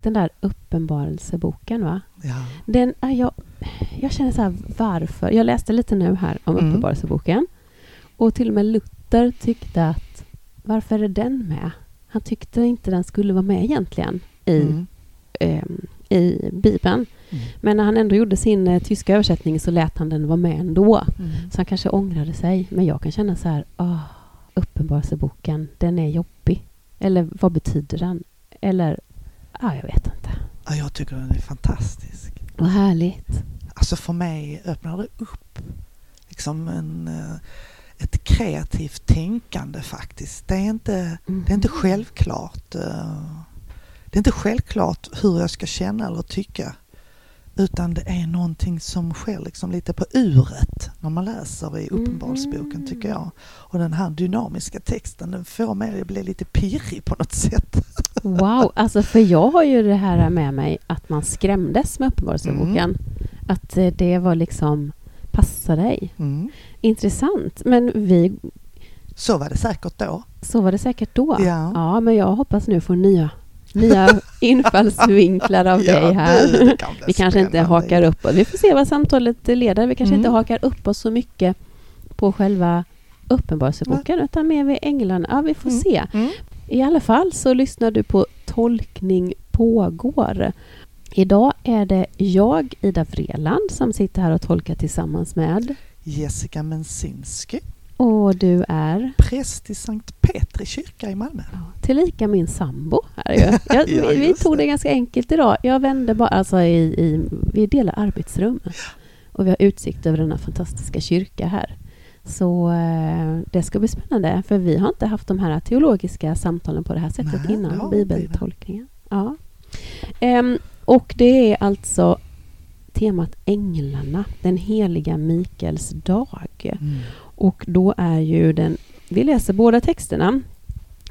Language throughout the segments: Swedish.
Den där uppenbarelseboken, va? Ja. Den, är jag, jag känner så här, varför? Jag läste lite nu här om Mm. uppenbarelseboken. Och till och med Luther tyckte att, varför är den med? Han tyckte inte den skulle vara med egentligen i, Mm. ehm, i Bibeln. Mm. Men när han ändå gjorde sin eh, tyska översättning så lät han den vara med ändå. Mm. Så han kanske ångrade sig. Men jag kan känna så här, ah, uppenbarelseboken, den är jobbig. Eller vad betyder den? Eller, ja, jag vet inte. Ja, jag tycker den är fantastisk. Vad härligt. Alltså för mig öppnar det upp liksom en, eh, ett kreativt tänkande faktiskt. Det är inte, Mm. det är inte självklart. eh, Det är inte självklart hur jag ska känna eller tycka. Utan det är någonting som sker liksom lite på uret när man läser i Uppenbarelseboken tycker jag. Och den här dynamiska texten den får mig att bli lite pirrig på något sätt. Wow, alltså för jag har ju det här med mig att man skrämdes med Uppenbarelseboken. Att eh, det var liksom, passa dig. Mm. Intressant. Men vi, Så var det säkert då. så var det säkert då. Ja. ja men jag hoppas nu få nya, nya infallsvinklar av dig här. det- kan Vi kanske inte hakar upp oss. Vi får se vad samtalet leder. Vi kanske Mm. inte hakar upp oss så mycket på själva Uppenbarelseboken utan mer vid änglarna. Ja, vi får Mm. se. Mm. I alla fall så lyssnar du på Tolkning pågår. Idag är det jag, Ida Vreland, som sitter här och tolkar tillsammans med. Jessica Mensinski, Och du är präst i Sankt Petri kyrka i Malmö. ja, tillika min sambo. Här. Jag, Ja, vi, vi tog det det. ganska enkelt idag. Jag vände bara, alltså i, i, vi delar arbetsrum. Och vi har utsikt över denna fantastiska kyrka här. Så eh, det ska bli spännande, för vi har inte haft de här teologiska samtalen på det här sättet Nej, innan inte. bibeltolkningen. Ja. Ehm, och det är alltså temat Änglarna, den heliga Mikaels dag. Mm. Och då är ju den, vi läser båda texterna.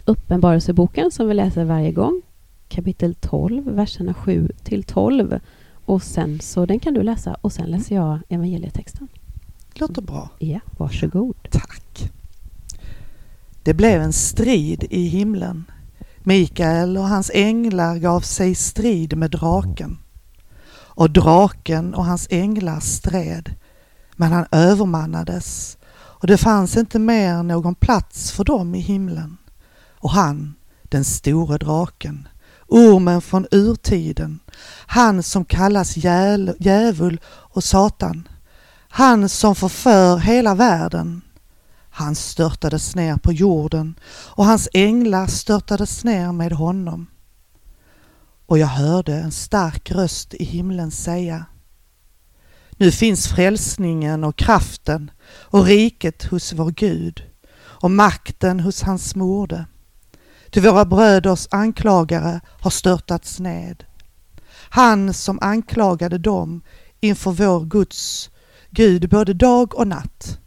Uppenbarelseboken som vi läser varje gång, kapitel 12, verserna 7 till 12. Och sen så, den kan du läsa och sen läser jag evangelietexten. Låter bra. Ja, varsågod. Tack. Det blev en strid i himlen. Mikael och hans änglar gav sig strid med draken. Och draken och hans änglar stred, men han övermannades och det fanns inte mer någon plats för dem i himlen. Och han, den store draken, ormen från urtiden, han som kallas djävul och Satan, han som förför hela världen, han störtades ner på jorden och hans änglar störtades ner med honom. Och jag hörde en stark röst i himlen säga Nu finns frälsningen och kraften och riket hos vår Gud och makten hos hans morde. Ty våra bröders anklagare har störtats ned. Han som anklagade dem inför vår Guds Gud både dag och natt.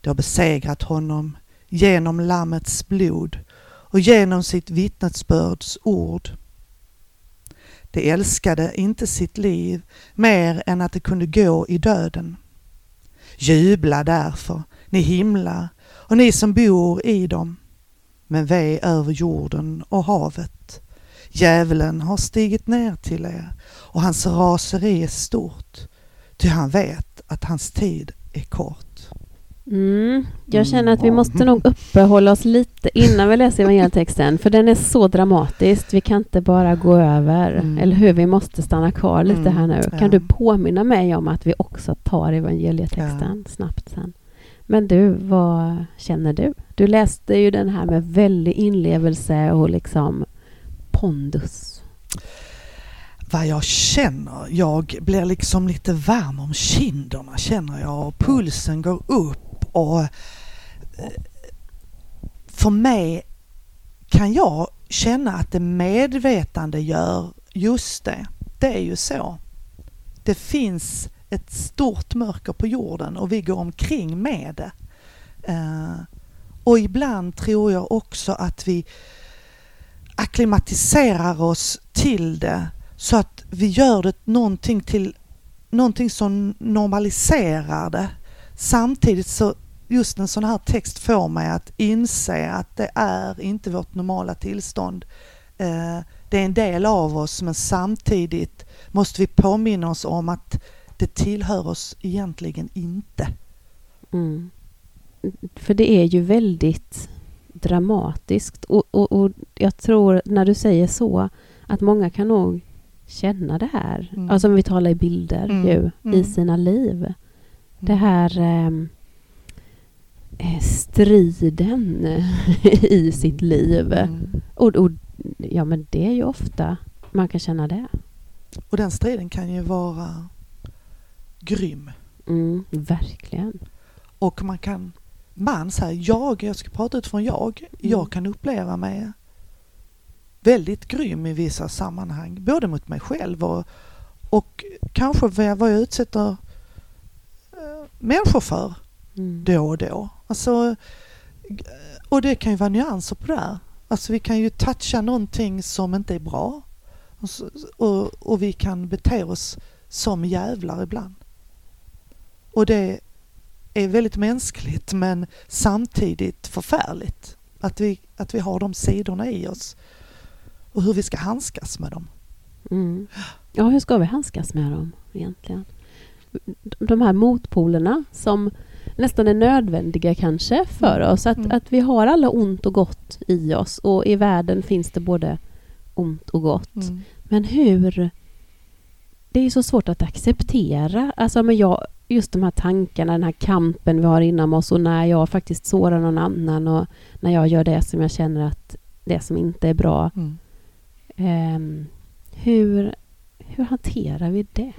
De har besegrat honom genom Lammets blod och genom sitt vittnesbörds ord. De älskade inte sitt liv mer än att det kunde gå i döden. Jubla därför, ni himlar och ni som bor i dem. Men ve över jorden och havet. Djävulen har stigit ner till er och hans raseri är stort, ty han vet att hans tid är kort. Mm, jag känner att vi måste nog uppehålla oss lite innan vi läser evangelietexten, för den är så dramatisk. Vi kan inte bara gå över, Mm. eller hur? Vi måste stanna kvar lite Mm, här nu. ja. Kan du påminna mig om att vi också tar evangelietexten snabbt sen? Men du, vad känner du? Du läste ju den här med väldig inlevelse och liksom pondus vad jag känner. Jag blir liksom lite varm om kinderna känner jag och pulsen går upp och eh, för mig kan jag känna att det medvetande gör just det. Det är ju så. Det finns ett stort mörker på jorden och vi går omkring med det. Eh, och ibland tror jag också att vi akklimatiserar oss till det så att vi gör det någonting till någonting som normaliserar det. Samtidigt så just en sån här text får mig att inse att det är inte vårt normala tillstånd. Eh, det är en del av oss men samtidigt måste vi påminna oss om att det tillhör oss egentligen inte. Mm. För det är ju väldigt dramatiskt och, och, och, jag tror när du säger så att många kan nog känna det här. Mm. Alltså vi talar i bilder mm. ju, mm. i sina liv. Mm. Det här ehm, eh, striden i sitt liv. Mm. Och, och, ja men det är ju ofta man kan känna det. Och den striden kan ju vara grym. Mm, verkligen. Och man kan, man säger jag, jag ska prata utifrån jag, mm. jag kan uppleva mig väldigt grym i vissa sammanhang, både mot mig själv och, och kanske vad jag utsätter äh, människor för mm. då och då. Alltså, och det kan ju vara nyanser på det här. Alltså vi kan ju toucha någonting som inte är bra och, och, och vi kan bete oss som jävlar ibland. Och det är väldigt mänskligt men samtidigt förfärligt att vi, att vi har de sidorna i oss och hur vi ska handskas med dem. Mm. Ja, hur ska vi handskas med dem egentligen? De här motpolerna som nästan är nödvändiga kanske för mm. oss. Att, mm. att vi har alla ont och gott i oss och i världen finns det både ont och gott. Mm. Men hur... Det är så svårt att acceptera. Alltså, men jag, just de här tankarna, den här kampen vi har inom oss och när jag faktiskt sårar någon annan och när jag gör det som jag känner att det som inte är bra. Mm. Um, hur, hur hanterar vi det?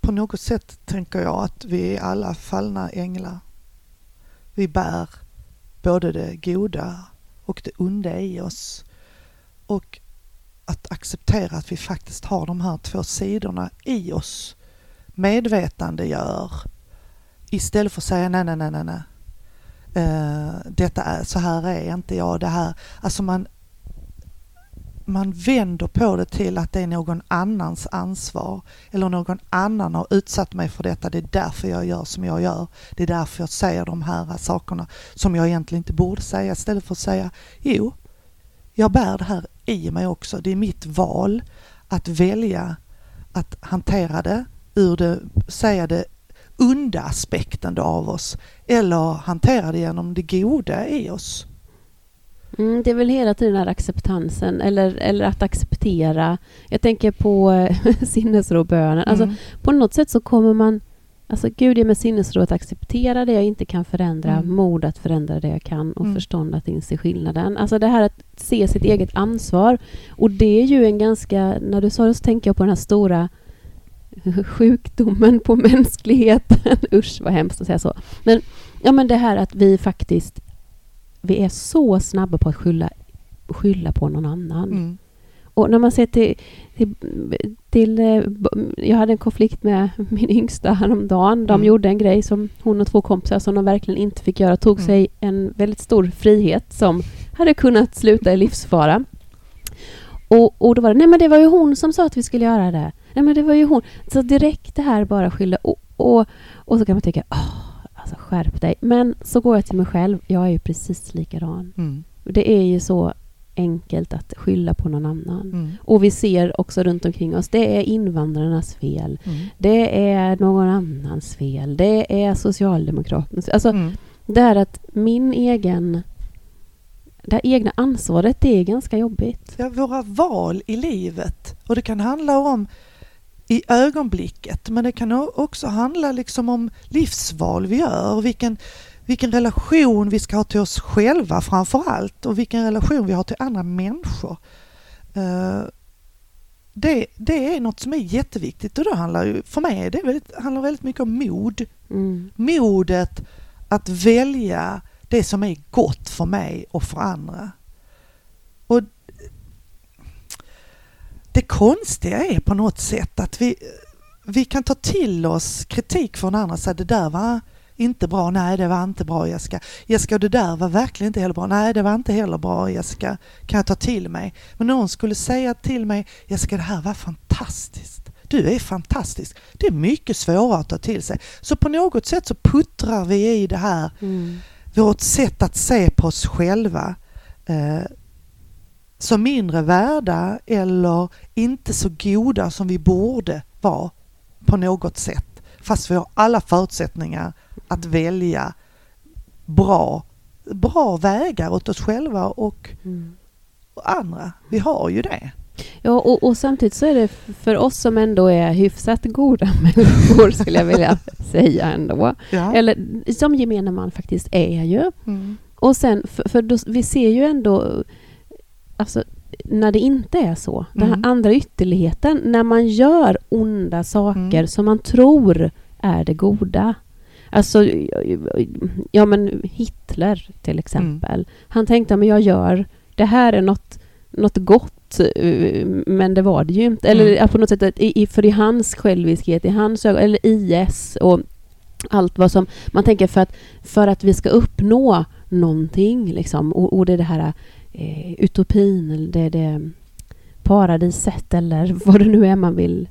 På något sätt tänker jag att vi är alla fallna änglar. Vi bär både det goda och det onda i oss. Och att acceptera att vi faktiskt har de här två sidorna i oss medvetandegör istället för att säga nej, nej, nej, nej, nej. Uh, detta är, så här är inte jag, det här, alltså man man vänder på det till att det är någon annans ansvar eller någon annan har utsatt mig för detta. Det är därför jag gör som jag gör. Det är därför jag säger de här sakerna som jag egentligen inte borde säga istället för att säga jo, jag bär det här i mig också. Det är mitt val att välja att hantera det ur det, säga det onda aspekten av oss eller hantera det genom det goda i oss. Mm, det är väl hela tiden den här acceptansen, eller, eller att acceptera. Jag tänker på äh, sinnesrobönen. Alltså, mm. på något sätt så kommer man... Alltså Gud ger mig sinnesro att acceptera det jag inte kan förändra, mm. mod att förändra det jag kan och mm. förstånd att inse skillnaden. Alltså det här att se sitt eget ansvar. Och det är ju en ganska... När du sa det så tänker jag på den här stora sjukdomen på mänskligheten. Usch vad hemskt att säga så. Men, ja, men det här att vi faktiskt vi är så snabba på att skylla, skylla på någon annan. Mm. Och när man ser till, till, till, eh, Jag hade en konflikt med min yngsta häromdagen. De mm. gjorde en grej som hon och två kompisar som de verkligen inte fick göra. Tog mm. sig en väldigt stor frihet som hade kunnat sluta i livsfara. Och, och då var det, nej men det var ju hon som sa att vi skulle göra det. Nej men det var ju hon. Så direkt det här bara skylla. Och, och, och så kan man tycka, åh, alltså skärp dig. Men så går jag till mig själv. Jag är ju precis likadan. Mm. Det är ju så enkelt att skylla på någon annan. Mm. Och vi ser också runt omkring oss, det är invandrarnas fel. Mm. Det är någon annans fel. Det är Socialdemokraternas Alltså, mm. det är att min egen... Det egna ansvaret, det är ganska jobbigt. Ja, våra val i livet. Och det kan handla om i ögonblicket. Men det kan också handla liksom om livsval vi gör. Vilken, vilken relation vi ska ha till oss själva framför allt och vilken relation vi har till andra människor. Uh, det, det är något som är jätteviktigt och det handlar för mig det väldigt, handlar väldigt mycket om mod. Mm. Modet att välja det som är gott för mig och för andra. Och det konstiga är på något sätt att vi, vi kan ta till oss kritik från andra och säga det där var inte bra, nej det var inte bra Jessica. Jessica det där var verkligen inte heller bra, nej det var inte heller bra Jessica, kan jag ta till mig. Men någon skulle säga till mig Jessica det här var fantastiskt. Du är fantastisk. Det är mycket svårare att ta till sig. Så på något sätt så puttrar vi i det här, mm. vårt sätt att se på oss själva. Eh, som mindre värda eller inte så goda som vi borde vara på något sätt. Fast vi har alla förutsättningar att välja bra, bra vägar åt oss själva och Mm. andra. Vi har ju det. Ja, och, och samtidigt så är det för oss som ändå är hyfsat goda människor, skulle jag vilja säga ändå. Ja. Eller som gemene man faktiskt är ju. Mm. Och sen, för, för då, vi ser ju ändå, alltså när det inte är så, den här Mm. andra ytterligheten, när man gör onda saker Mm. som man tror är det goda. Alltså, ja men Hitler till exempel. Han tänkte, men jag gör, det här är något, något gott, eh, men det var det ju inte. Eller Mm. på något sätt, för i hans själviskhet, i hans ögon, eller IS och allt vad som man tänker för att, för att vi ska uppnå någonting liksom, och, och det är det här eh, utopin, eller det det paradiset eller vad det nu är man vill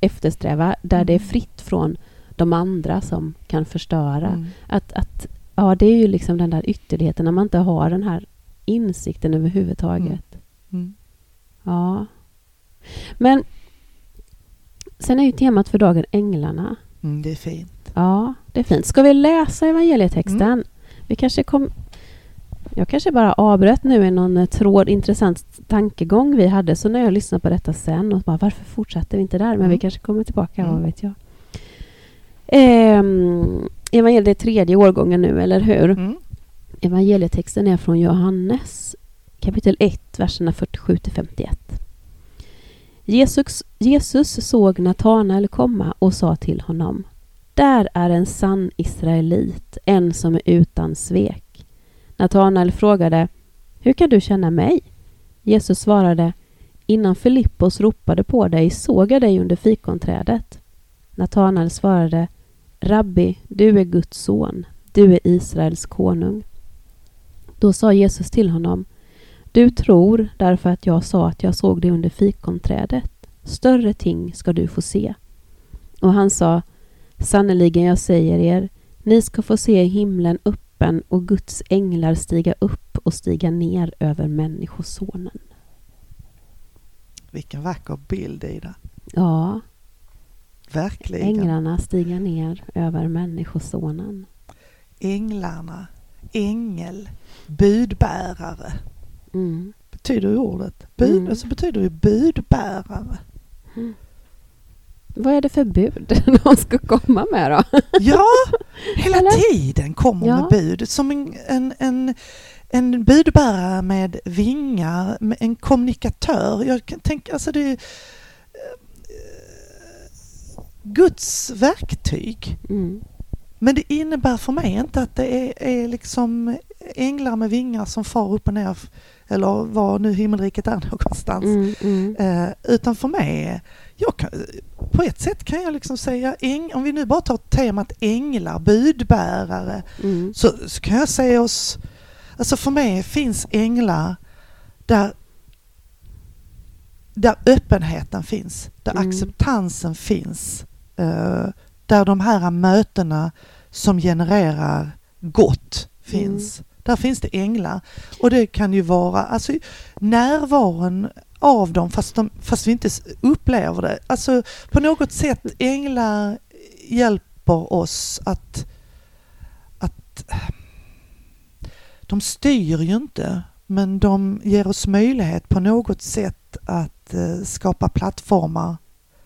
eftersträva, där det är Mm. fritt från de andra som kan förstöra. Mm. Att, att, ja, det är ju liksom den där ytterligheten när man inte har den här insikten överhuvudtaget. Mm. Ja. Men sen är ju temat för dagen änglarna. Mm, det är fint. Ja, det är fint. Ska vi läsa evangelietexten? Mm. Vi kanske kom... Jag kanske bara avbröt nu i någon eh, tråd, intressant tankegång vi hade, så när jag lyssnar på detta sen och bara varför fortsatte vi inte där? Men Mm. vi kanske kommer tillbaka, vad Mm. vet jag. Ehm, evangeliet är tredje årgången nu, eller hur? Mm. Evangelietexten är från Johannes kapitel 1, verserna 47 till 51. Jesus, Jesus såg Natanael komma och sa till honom Där är en sann israelit, en som är utan svek. Natanael frågade Hur kan du känna mig? Jesus svarade Innan Filippos ropade på dig såg jag dig under fikonträdet. Natanael svarade Rabbi, du är Guds son, du är Israels konung. Då sa Jesus till honom Du tror därför att jag sa att jag såg dig under fikonträdet. Större ting ska du få se. Och han sa Sannerligen jag säger er, ni ska få se himlen upp öppen och Guds änglar stiga upp och stiga ner över Människosonen. Vilken vacker bild Ida. Ja, Verkligen. änglarna stiga ner över Människosonen. Änglarna, ängel, budbärare. Mm. Betyder ordet. Bud, Mm. alltså betyder ju budbärare. Vad är det för bud de ska komma med då? Ja, hela Eller? tiden kommer Ja. med bud. Som en, en, en, en budbärare med vingar, en kommunikatör. Jag kan tänka, alltså det är eh, Guds verktyg. Mm. Men det innebär för mig inte att det är, är liksom änglar med vingar som far upp och ner, eller var nu himmelriket är någonstans. Mm, mm. Eh, utan för mig, jag kan, på ett sätt kan jag liksom säga, äng, om vi nu bara tar temat änglar, budbärare, Mm. så, så kan jag säga oss, alltså för mig finns änglar där, där öppenheten finns, där Mm. acceptansen finns, eh, där de här mötena som genererar gott finns. Där finns det änglar. Och det kan ju vara alltså, närvaron av dem fast, de, fast vi inte upplever det. Alltså på något sätt änglar hjälper oss att, att de styr ju inte men de ger oss möjlighet på något sätt att eh, skapa plattformar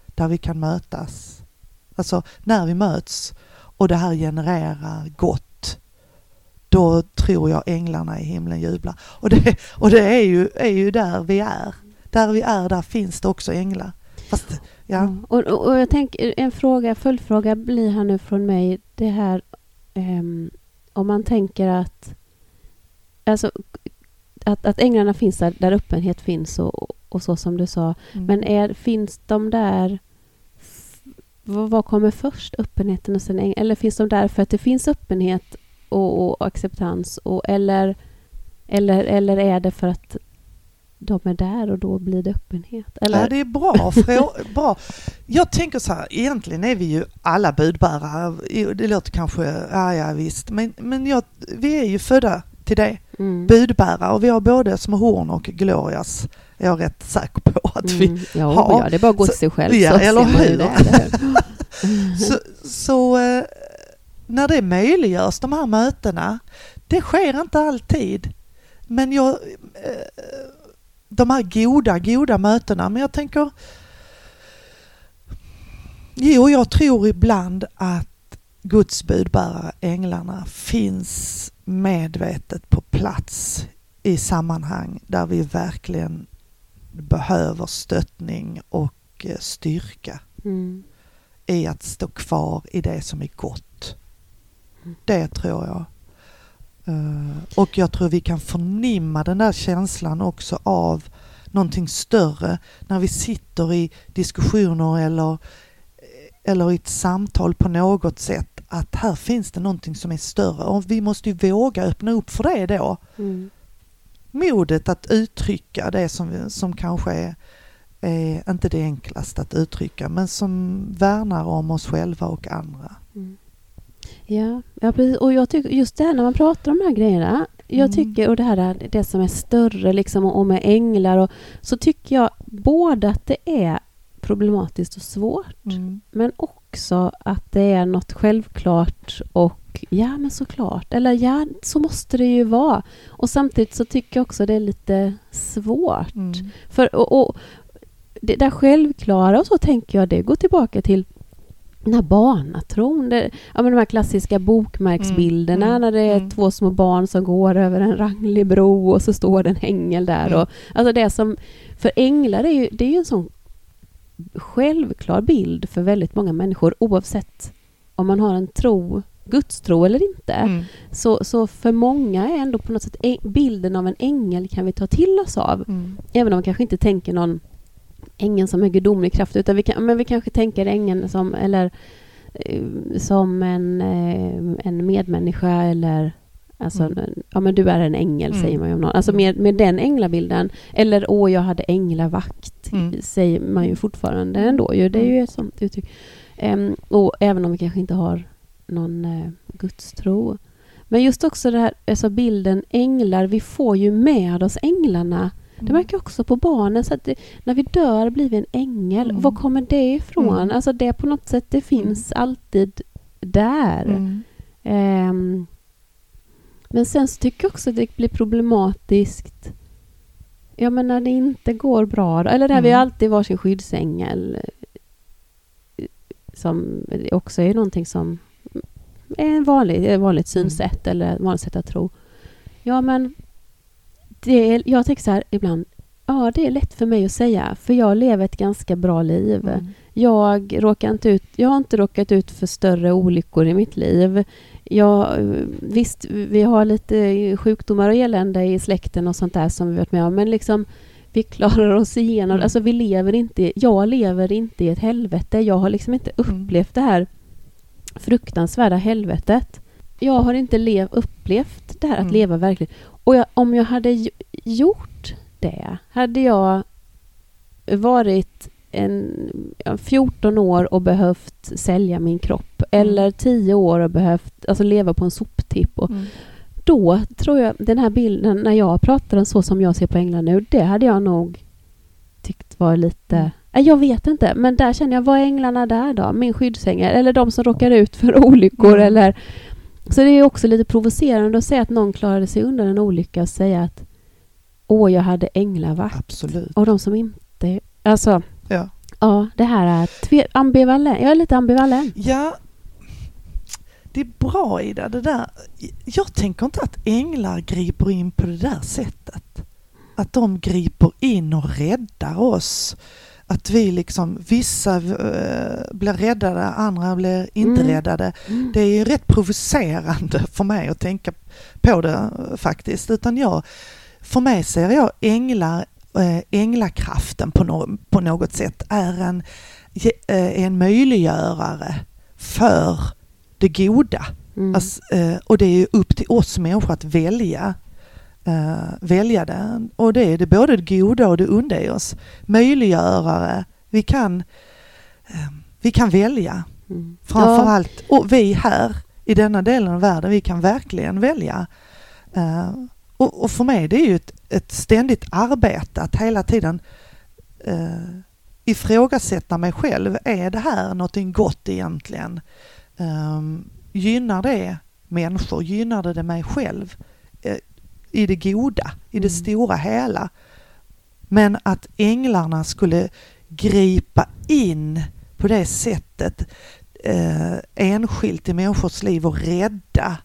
där vi kan mötas. Alltså när vi möts och det här genererar gott då tror jag änglarna i himlen jublar. Och det, och det är, ju, är ju där vi är. Där vi är, där finns det också änglar. Fast, ja. Ja. Och, och, och jag tänker, en fråga, följdfråga blir här nu från mig. Det här ehm, om man tänker att alltså, att, att änglarna finns där, där öppenhet finns och, och så som du sa. Mm. Men är, finns de där vad kommer först? Öppenheten och sen äng- Eller finns de där för att det finns öppenhet och, och acceptans? Och, eller, eller, eller är det för att de är där och då blir det öppenhet? Eller? Ja, det är bra. bra. Jag tänker så här, egentligen är vi ju alla budbärare. Det låter kanske, ja, ja visst, men, men jag, vi är ju födda till det. Mm. Budbärare. Och vi har både små horn och glorias. Är jag rätt säker på att vi Mm. Ja, har. ja, det är bara att gå till sig själv ja, så eller hur? det. eller hur? Så, så eh, när det möjliggörs, de här mötena, det sker inte alltid. Men jag, eh, de här goda, goda mötena, men jag tänker... Jo, jag tror ibland att Guds budbärare, änglarna, finns medvetet på plats i sammanhang där vi verkligen behöver stöttning och eh, styrka Mm. i att stå kvar i det som är gott. Det tror jag. Eh, Och jag tror vi kan förnimma den där känslan också av någonting större när vi sitter i diskussioner eller, eller i ett samtal på något sätt att här finns det någonting som är större och vi måste ju våga öppna upp för det då. Mm. Modet att uttrycka det som, som kanske är, är inte det enklaste att uttrycka men som värnar om oss själva och andra. Mm. Ja, ja precis. Och jag tycker just det här när man pratar om de här grejerna. Jag Mm. tycker, och det här det som är större liksom och med änglar och så tycker jag både att det är problematiskt och svårt Mm. men också att det är något självklart och ja men såklart eller ja så måste det ju vara och samtidigt så tycker jag också det är lite svårt Mm. för och, och det där självklara och så tänker jag det går tillbaka till barnatron. Det, ja, men de här klassiska bokmärksbilderna Mm, mm, när det är mm. två små barn som går över en ranglig bro och så står det en ängel där. Mm. Och, alltså det som, för änglar är ju, det är ju en sån självklar bild för väldigt många människor oavsett om man har en tro, gudstro eller inte. Mm. Så, så för många är ändå på något sätt bilden av en ängel kan vi ta till oss av. Mm. Även om man kanske inte tänker någon ängeln som en gudomlig kraft utan vi, kan, men vi kanske tänker ängeln som, eller, eh, som en, eh, en medmänniska eller Alltså, Mm. ja men du är en ängel Mm. säger man ju om någon. Alltså med, med den änglabilden. Eller åh jag hade änglavakt Mm. säger man ju fortfarande ändå. Ju. Det är ju ett sånt uttryck. Em, och även om vi kanske inte har någon eh, gudstro. Men just också det här, alltså bilden änglar, vi får ju med oss änglarna det märker jag också på barnen. Så att det, när vi dör blir vi en ängel. Mm. Var kommer det ifrån? Mm. Alltså det på något sätt, det finns alltid där. Mm. Ehm, men sen så tycker jag också att det blir problematiskt Ja men när det inte går bra. Eller vi Mm. har alltid varsin skyddsängel eh, Som också är någonting som är en vanlig, ett vanligt Mm. synsätt eller ett vanligt sätt att tro. Ja men det är, jag tänker så här ibland Ja det är lätt för mig att säga för jag lever ett ganska bra liv. Mm. Jag, råkar inte ut, jag har inte råkat ut för större olyckor i mitt liv. Jag, visst, vi har lite sjukdomar och elände i släkten och sånt där som vi varit med om, men liksom vi klarar oss igenom. Mm. Alltså vi lever inte, jag lever inte i ett helvete. Jag har liksom inte Mm. upplevt det här fruktansvärda helvetet. Jag har inte lev, upplevt det här att Mm. leva verkligt. Och jag, om jag hade gjort det, hade jag varit en, ja, 14 år och behövt sälja min kropp Mm. eller 10 år och behövt alltså, leva på en soptipp. Och Mm. då tror jag, den här bilden, när jag pratar om så som jag ser på England nu, det hade jag nog tyckt var lite... Mm. Jag vet inte, men där känner jag, vad är änglarna där då? Min skyddsängel? Eller de som råkar ut för olyckor? Mm. Eller... Så det är också lite provocerande att säga att någon klarade sig undan en olycka och säga att åh, jag hade änglavakt. Absolut. Och de som inte... Alltså, Ja. ja, det här är ambivalent. Jag är lite ambivalent. Ja, det är bra Ida, det där. Jag tänker inte att änglar griper in på det där sättet. Att de griper in och räddar oss. Att vi liksom, vissa eh, blir räddade, andra blir inte Mm. räddade. Det är ju rätt provocerande för mig att tänka på det faktiskt. Utan jag, för mig ser jag änglar, eh, änglakraften på, no, på något sätt är en, ge- eh, en möjliggörare för det goda. Mm. Alltså, och det är ju upp till oss människor att välja. Eh, välja det. Och det är det både det goda och det onda i oss. Möjliggörare. Vi kan, eh, vi kan välja. Mm. Framförallt, och vi här i denna delen av världen, vi kan verkligen välja Eh, och, och, för mig det är ju ett, ett ständigt arbete att hela tiden uh, ifrågasätta mig själv. Är det här någonting gott egentligen? Um, gynnar det människor? Gynnar det, det mig själv? I det goda, i det mm. stora hela. Men att änglarna skulle gripa in på det sättet eh, enskilt i människors liv och rädda.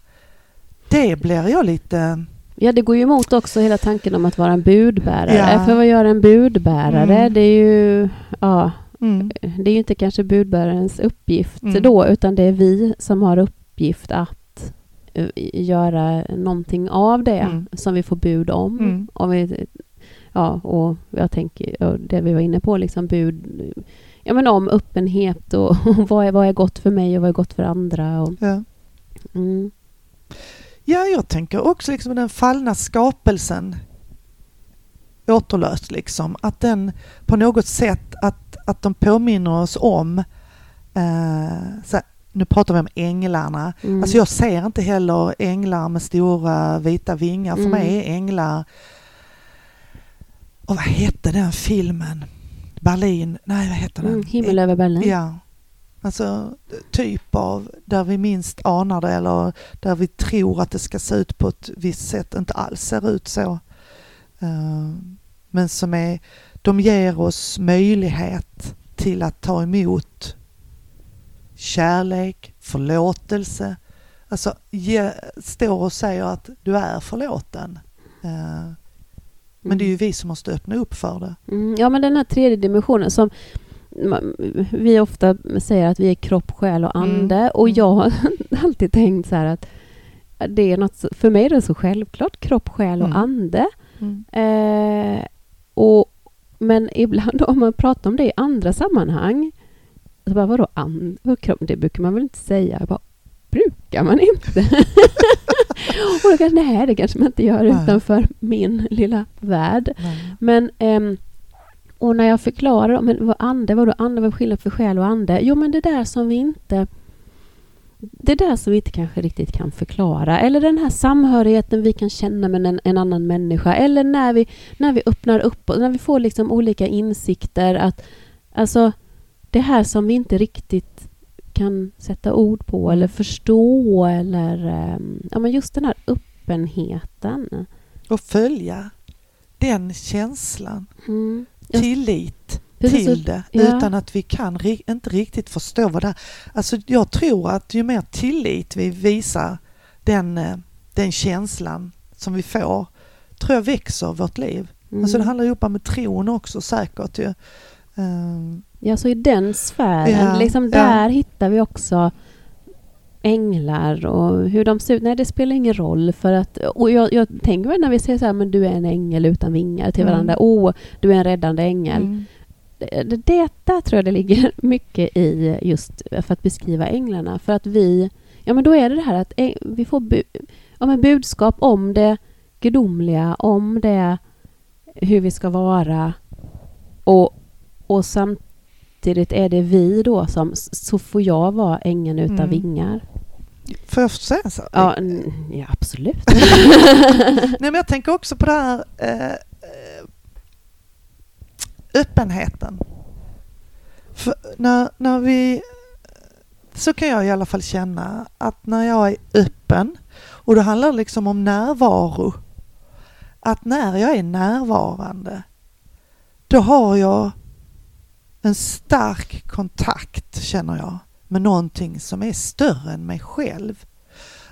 Det blir jag lite... Ja, det går ju emot också hela tanken om att vara en budbärare. Ja. För vad gör en budbärare? Mm. Det är ju... Ja, mm. Det är ju inte kanske budbärarens uppgift mm. då, utan det är vi som har uppgift att göra någonting av det mm. som vi får bud om. Mm. om vi, ja, och jag tänker, och det vi var inne på, liksom bud ja, men om öppenhet och, och vad, är, vad är gott för mig och vad är gott för andra. Och, ja. Mm. ja, jag tänker också liksom den fallna skapelsen återlöst, liksom. Att den på något sätt, att, att de påminner oss om eh, så, nu pratar vi om änglarna. Mm. Alltså jag ser inte heller änglar med stora vita vingar. För mm. mig är änglar... Och vad hette den filmen? Berlin, nej vad heter den? Mm, himmel över Berlin. Ja. Alltså typ av där vi minst anar det eller där vi tror att det ska se ut på ett visst sätt, inte alls ser ut så. Uh, men som är, de ger oss möjlighet till att ta emot kärlek, förlåtelse. Alltså ge, står och säger att du är förlåten. Uh, men det är ju vi som måste öppna upp för det. Mm, ja, men den här tredje dimensionen som vi ofta säger att vi är kropp, själ och mm. ande. Mm. Och jag har alltid tänkt så här att det är något, för mig är det så självklart, kropp, själ och mm. ande. Mm. Eh, och, men ibland om man pratar om det i andra sammanhang, så bara, vadå and, det brukar man väl inte säga? Jag bara, brukar man inte? och då kanske, nej, det kanske man inte gör nej. utanför min lilla värld. Nej. Men um, och när jag förklarar men vad ande, vad då ande, vad skillnad för själ och ande? Jo, men det där som vi inte det där som vi inte kanske riktigt kan förklara. Eller den här samhörigheten vi kan känna med en, en annan människa. Eller när vi, när vi öppnar upp och när vi får liksom olika insikter. att Alltså, det här som vi inte riktigt kan sätta ord på eller förstå eller ehm, ja, men just den här öppenheten. Och följa den känslan. Mm. Tillit Precis. till det ja. utan att vi kan inte riktigt förstå vad det är. Alltså jag tror att ju mer tillit vi visar den, eh, den känslan som vi får tror jag växer vårt liv. Mm. Alltså det handlar ju om med tron också säkert ju. Um, Ja, så i den sfären, ja, liksom där ja. hittar vi också änglar och hur de ser ut. Nej, det spelar ingen roll för att... Och jag, jag tänker mig när vi säger så här, men du är en ängel utan vingar till mm. varandra. Åh, oh, du är en räddande ängel. Mm. Det, det, det, där tror jag det ligger mycket i just för att beskriva änglarna. För att vi... Ja, men då är det det här att vi får bu, ja, men budskap om det gudomliga, om det hur vi ska vara och, och samt samtidigt är det vi då som, så får jag vara ängeln utan mm. vingar. Får jag säga så? Ja, ja absolut. Nej, men jag tänker också på det här eh, öppenheten. För när, när vi... Så kan jag i alla fall känna att när jag är öppen, och det handlar liksom om närvaro, att när jag är närvarande, då har jag en stark kontakt, känner jag, med någonting som är större än mig själv.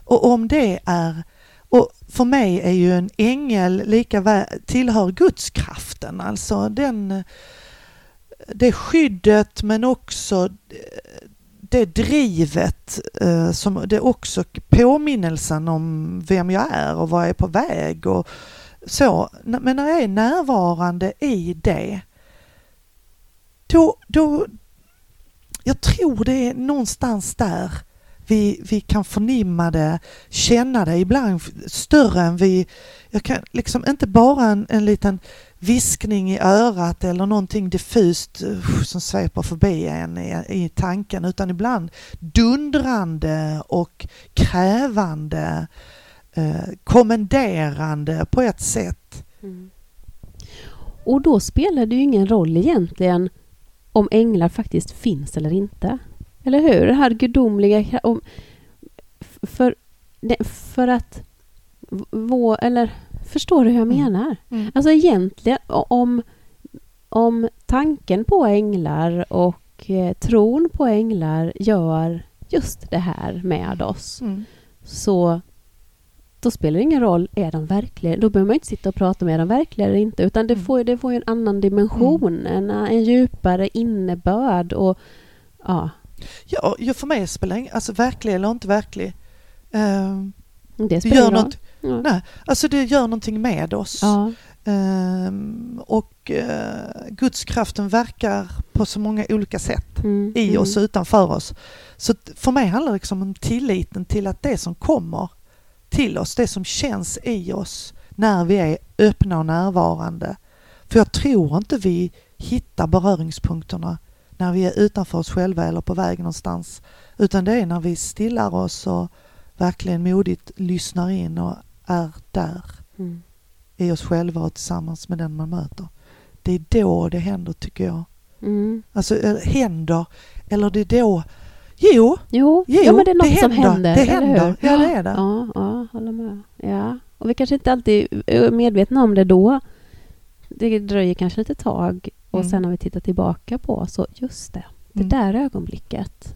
Och om det är och för mig är ju en ängel lika väl, tillhör gudskraften, alltså den, det skyddet men också det drivet, eh, som det också påminnelsen om vem jag är och var jag är på väg och så. Men när jag är närvarande i det då, då, jag tror det är någonstans där vi, vi kan förnimma det, känna det, ibland större än vi... Jag kan liksom inte bara en, en liten viskning i örat eller någonting diffust uh, som sveper förbi en i, i tanken utan ibland dundrande och krävande eh, kommenderande på ett sätt. Mm. Och då spelar det ju ingen roll egentligen om änglar faktiskt finns eller inte. Eller hur? Det här gudomliga... Om, för, för att... Vår, eller Förstår du hur jag Mm. menar? Mm. Alltså egentligen om, om tanken på änglar och eh, tron på änglar gör just det här med oss Mm. så då spelar det ingen roll, är de verkliga? Då behöver man inte sitta och prata med är de verkliga eller inte utan det Mm. får, det får ju en annan dimension, en, en djupare innebörd och ja, Ja, för mig spelar det ingen, alltså verklig eller inte verklig. Eh, det det spelar gör ingen roll. något, Ja. nej, alltså det gör någonting med oss. Ja. Ehm, och eh, gudskraften verkar på så många olika sätt Mm, i mm. oss och utanför oss. Så för mig handlar det liksom om tilliten till att det som kommer till oss, det som känns i oss när vi är öppna och närvarande. För jag tror inte vi hittar beröringspunkterna när vi är utanför oss själva eller på väg någonstans. Utan det är när vi stillar oss och verkligen modigt lyssnar in och är där Mm. i oss själva och tillsammans med den man möter. Det är då det händer tycker jag. Mm. Alltså eller händer, eller det är då... Jo, Jo, Jo, ja, men det är något det som händer, händer. det händer. Ja, det är det. Ja, ja, håller med. Ja. Och vi kanske inte alltid är medvetna om det då. Det dröjer kanske lite tag och Mm. sen när vi tittar tillbaka på så just det, det Mm. där ögonblicket.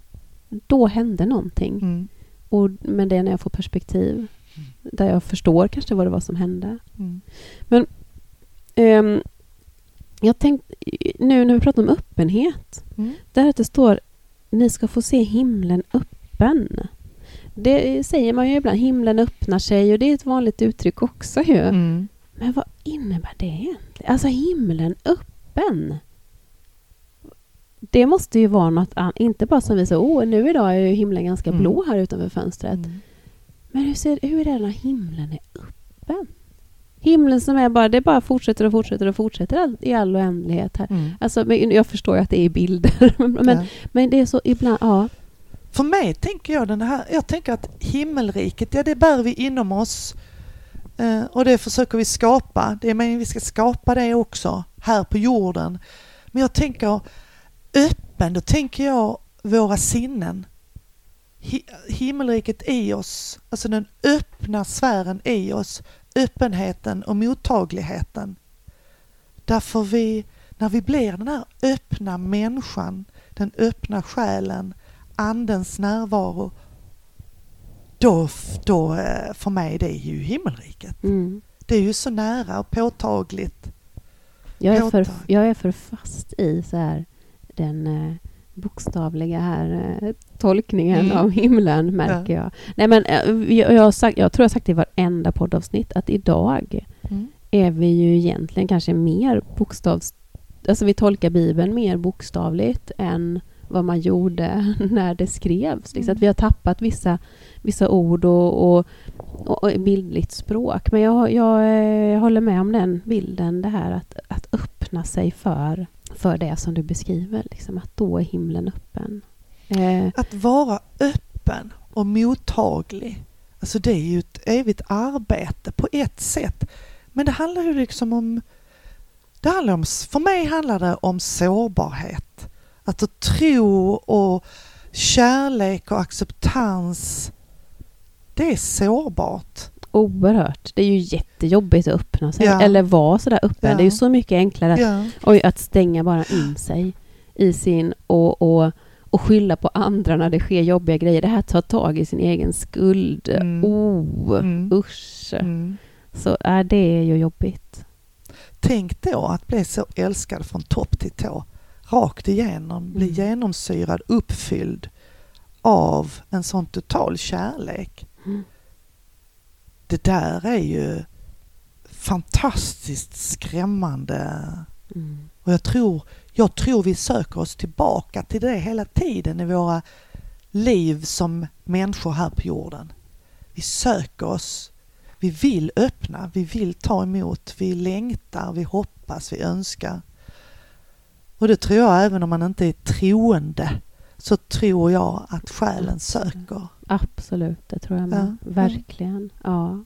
Då hände någonting. mm, Och, men det är när jag får perspektiv. Där jag förstår kanske vad det var som hände. mm, Ehm, jag tänkte, nu när vi pratar om öppenhet. mm, Där att det står ni ska få se himlen öppen. Det säger man ju ibland, himlen öppnar sig och det är ett vanligt uttryck också ju. mm. Men vad innebär det egentligen? Alltså himlen öppen. Det måste ju vara något annat, inte bara som vi säger, åh nu idag är ju himlen ganska Mm. blå här utanför fönstret. Mm. Men hur, ser, hur är det när himlen är öppen? Himlen som är bara, det bara fortsätter och fortsätter och fortsätter i all oändlighet här. Mm. Alltså, men jag förstår ju att det är bilder, men, Ja. men det är så ibland, ja. För mig tänker jag den här, jag tänker att himmelriket, ja det bär vi inom oss eh, och det försöker vi skapa. Det är meningen vi ska skapa det också här på jorden. Men jag tänker öppen, då tänker jag våra sinnen. Hi, himmelriket i oss, alltså den öppna sfären i oss, öppenheten och mottagligheten. Därför vi, när vi blir den här öppna människan, den öppna själen, andens närvaro, då, då eh, för mig det är ju himmelriket. Mm. Det är ju så nära och påtagligt. Jag, är för, jag är för fast i så här, den eh, bokstavliga här eh, tolkningen Mm. av himlen, märker jag. Nej, men, eh, jag, jag, sagt, jag tror jag har sagt det i varenda poddavsnitt, att idag är vi ju egentligen kanske mer bokstavs... Alltså vi tolkar Bibeln mer bokstavligt än vad man gjorde när det skrevs. Liksom Mm. att vi har tappat vissa, vissa ord och, och, och, och bildligt språk. Men jag, jag, eh, jag håller med om den bilden, det här att, att öppna sig för, för det som du beskriver. Liksom, att då är himlen öppen. Eh, Att vara öppen och mottaglig, alltså det är ju ett evigt arbete på ett sätt. Men det handlar ju liksom om, det handlar om, för mig handlar det om sårbarhet. Att tro och kärlek och acceptans, det är sårbart. oerhört. Det är ju jättejobbigt att öppna sig. Ja. Eller vara sådär öppen. Ja. Det är ju så mycket enklare att Ja. Oj, att stänga bara in sig i sin och, och, och skylla på andra när det sker jobbiga grejer. Det här tar tag i sin egen skuld. Mm. Oh, Mm. usch. Mm. Så är det är ju jobbigt. Tänk då att bli så älskad från topp till tå, rakt igenom, bli Mm. genomsyrad, uppfylld av en sån total kärlek. Mm. Det där är ju fantastiskt skrämmande Mm. och jag tror, jag tror vi söker oss tillbaka till det hela tiden i våra liv som människor här på jorden. Vi söker oss, vi vill öppna, vi vill ta emot, vi längtar, vi hoppas, vi önskar. Och det tror jag även om man inte är troende så tror jag att själen söker. Absolut, det tror jag med. Ja. Verkligen. Ja.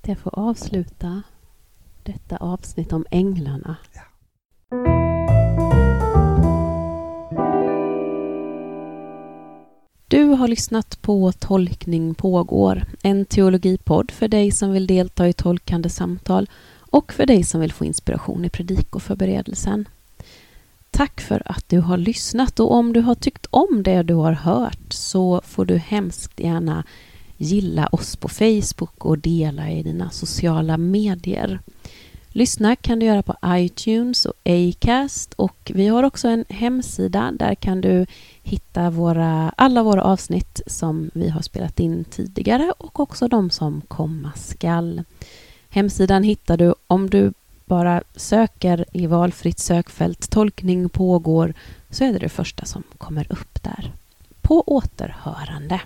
Det får avsluta detta avsnitt om änglarna. Du har lyssnat på Tolkning pågår, en teologipodd för dig som vill delta i tolkande samtal och för dig som vill få inspiration i predikoförberedelsen. Tack för att du har lyssnat och om du har tyckt om det du har hört så får du hemskt gärna gilla oss på Facebook och dela i dina sociala medier. Lyssna kan du göra på iTunes och Acast och vi har också en hemsida. Där kan du hitta våra, alla våra avsnitt som vi har spelat in tidigare och också de som komma skall. Hemsidan hittar du om du bara söker i valfritt sökfält tolkning pågår så är det det första som kommer upp där. På återhörande.